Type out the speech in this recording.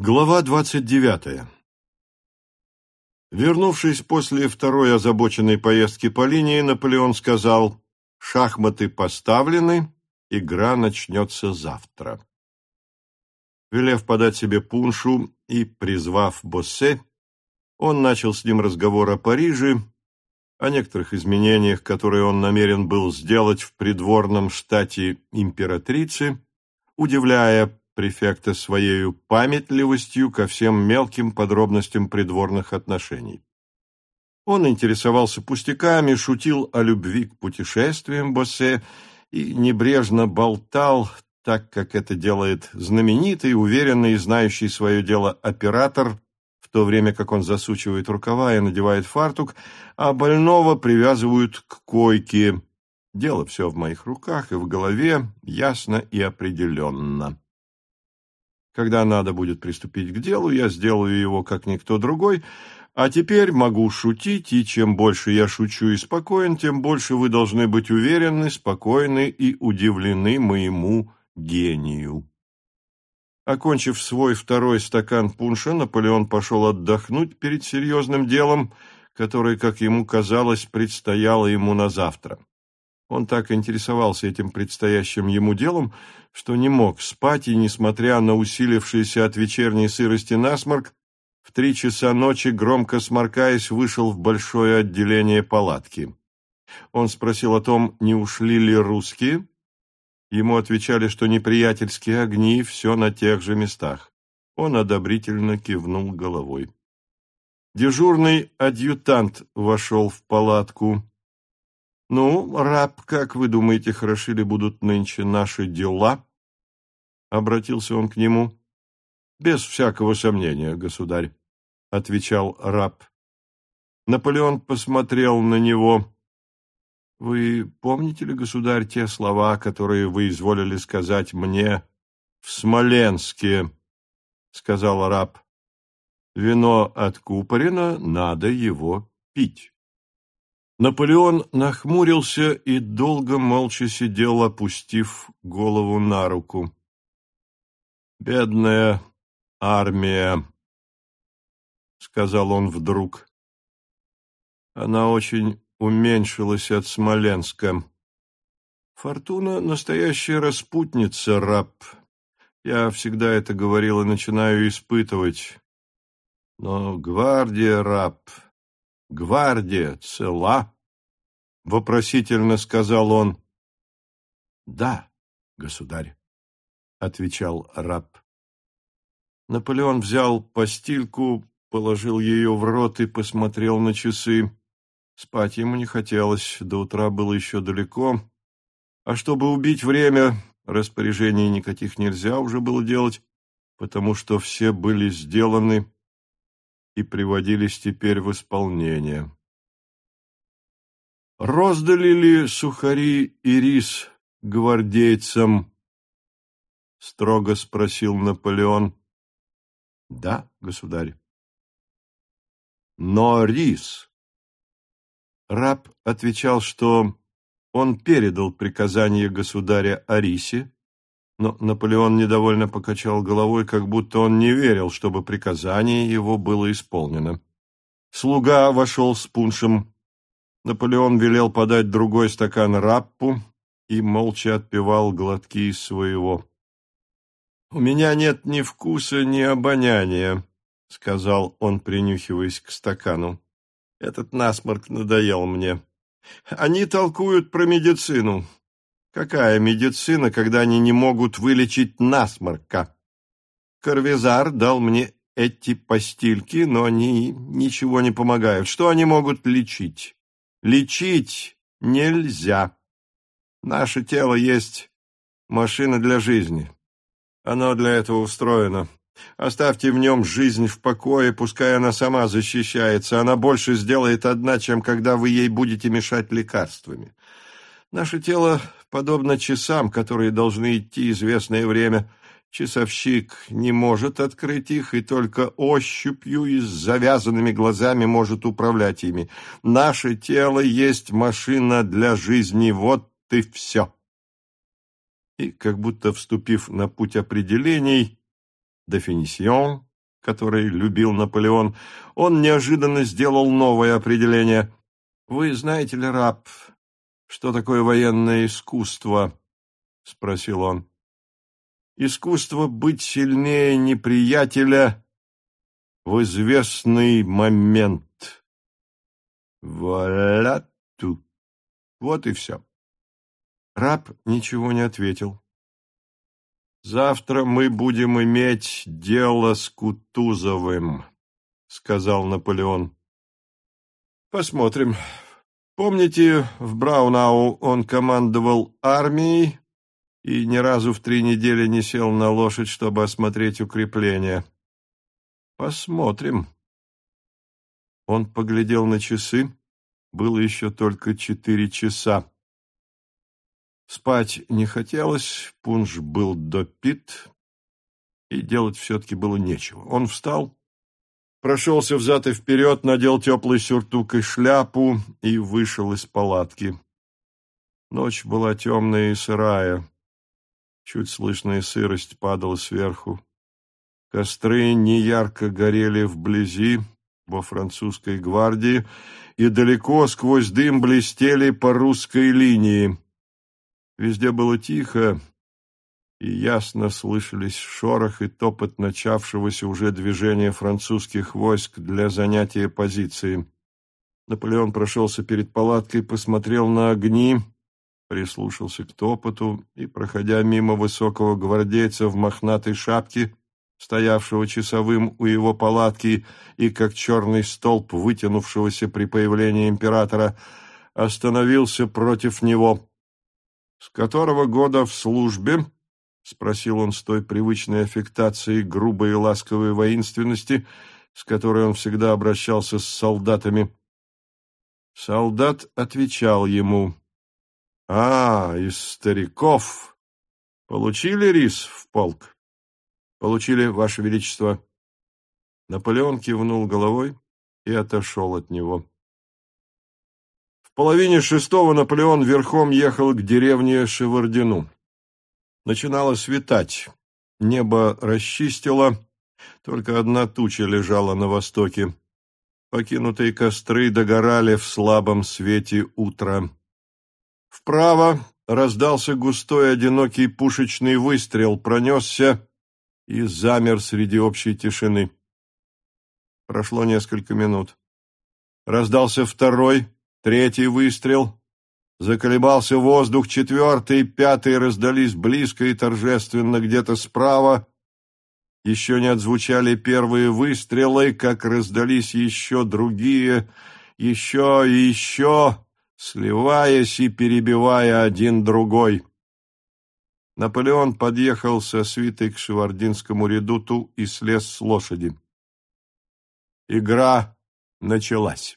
Глава двадцать девятая Вернувшись после второй озабоченной поездки по линии, Наполеон сказал «Шахматы поставлены, игра начнется завтра». Велев подать себе пуншу и призвав Боссе, он начал с ним разговор о Париже, о некоторых изменениях, которые он намерен был сделать в придворном штате императрицы, удивляя префекта своей памятливостью ко всем мелким подробностям придворных отношений. Он интересовался пустяками, шутил о любви к путешествиям Боссе и небрежно болтал, так как это делает знаменитый, уверенный и знающий свое дело оператор в то время как он засучивает рукава и надевает фартук, а больного привязывают к койке. Дело все в моих руках и в голове, ясно и определенно. Когда надо будет приступить к делу, я сделаю его, как никто другой, а теперь могу шутить, и чем больше я шучу и спокоен, тем больше вы должны быть уверены, спокойны и удивлены моему гению. Окончив свой второй стакан пунша, Наполеон пошел отдохнуть перед серьезным делом, которое, как ему казалось, предстояло ему на завтра. Он так интересовался этим предстоящим ему делом, что не мог спать и, несмотря на усилившийся от вечерней сырости насморк, в три часа ночи, громко сморкаясь, вышел в большое отделение палатки. Он спросил о том, не ушли ли русские, Ему отвечали, что неприятельские огни все на тех же местах. Он одобрительно кивнул головой. Дежурный адъютант вошел в палатку. «Ну, раб, как вы думаете, хороши ли будут нынче наши дела?» Обратился он к нему. «Без всякого сомнения, государь», — отвечал раб. Наполеон посмотрел на него. Вы помните ли, государь, те слова, которые вы изволили сказать мне в Смоленске? — сказал раб. Вино откупорено, надо его пить. Наполеон нахмурился и долго молча сидел, опустив голову на руку. «Бедная армия», — сказал он вдруг. «Она очень уменьшилась от Смоленска. Фортуна — настоящая распутница, раб. Я всегда это говорил и начинаю испытывать. Но гвардия, раб, гвардия цела? Вопросительно сказал он. Да, государь, отвечал раб. Наполеон взял постильку, положил ее в рот и посмотрел на часы. Спать ему не хотелось, до утра было еще далеко. А чтобы убить время, распоряжений никаких нельзя уже было делать, потому что все были сделаны и приводились теперь в исполнение. «Роздали ли сухари и рис гвардейцам?» — строго спросил Наполеон. «Да, государь». «Но рис...» Раб отвечал, что он передал приказание государя Арисе, но Наполеон недовольно покачал головой, как будто он не верил, чтобы приказание его было исполнено. Слуга вошел с пуншем. Наполеон велел подать другой стакан раппу и молча отпивал глотки из своего. «У меня нет ни вкуса, ни обоняния», — сказал он, принюхиваясь к стакану. Этот насморк надоел мне. Они толкуют про медицину. Какая медицина, когда они не могут вылечить насморка? Карвизар дал мне эти постильки, но они ничего не помогают. Что они могут лечить? Лечить нельзя. Наше тело есть машина для жизни. Оно для этого устроено. Оставьте в нем жизнь в покое, пускай она сама защищается. Она больше сделает одна, чем когда вы ей будете мешать лекарствами. Наше тело подобно часам, которые должны идти известное время. Часовщик не может открыть их и только ощупью и с завязанными глазами может управлять ими. Наше тело есть машина для жизни, вот и все. И, как будто вступив на путь определений, Дефинисьон, который любил Наполеон, он неожиданно сделал новое определение. «Вы знаете ли, раб, что такое военное искусство?» — спросил он. «Искусство быть сильнее неприятеля в известный момент». «Вуаля ту!» Вот и все. Раб ничего не ответил. «Завтра мы будем иметь дело с Кутузовым», — сказал Наполеон. «Посмотрим. Помните, в Браунау он командовал армией и ни разу в три недели не сел на лошадь, чтобы осмотреть укрепления? Посмотрим». Он поглядел на часы. Было еще только четыре часа. Спать не хотелось, пунш был допит, и делать все-таки было нечего. Он встал, прошелся взад и вперед, надел теплый сюртук и шляпу и вышел из палатки. Ночь была темная и сырая. Чуть слышная сырость падала сверху. Костры неярко горели вблизи, во французской гвардии, и далеко сквозь дым блестели по русской линии. Везде было тихо, и ясно слышались шорох и топот начавшегося уже движения французских войск для занятия позиции. Наполеон прошелся перед палаткой, посмотрел на огни, прислушался к топоту и, проходя мимо высокого гвардейца в мохнатой шапке, стоявшего часовым у его палатки и как черный столб, вытянувшегося при появлении императора, остановился против него. «С которого года в службе?» — спросил он с той привычной аффектацией грубой и ласковой воинственности, с которой он всегда обращался с солдатами. Солдат отвечал ему. «А, из стариков. Получили рис в полк?» «Получили, Ваше Величество». Наполеон кивнул головой и отошел от него половине шестого Наполеон верхом ехал к деревне Шевардину. Начинало светать. Небо расчистило, только одна туча лежала на востоке. Покинутые костры догорали в слабом свете утра. Вправо раздался густой одинокий пушечный выстрел, пронесся и замер среди общей тишины. Прошло несколько минут. Раздался второй, Третий выстрел. Заколебался воздух, четвертый, пятый раздались близко и торжественно где-то справа. Еще не отзвучали первые выстрелы, как раздались еще другие, еще и еще, сливаясь и перебивая один другой. Наполеон подъехал со свитой к Шевардинскому редуту и слез с лошади. Игра началась.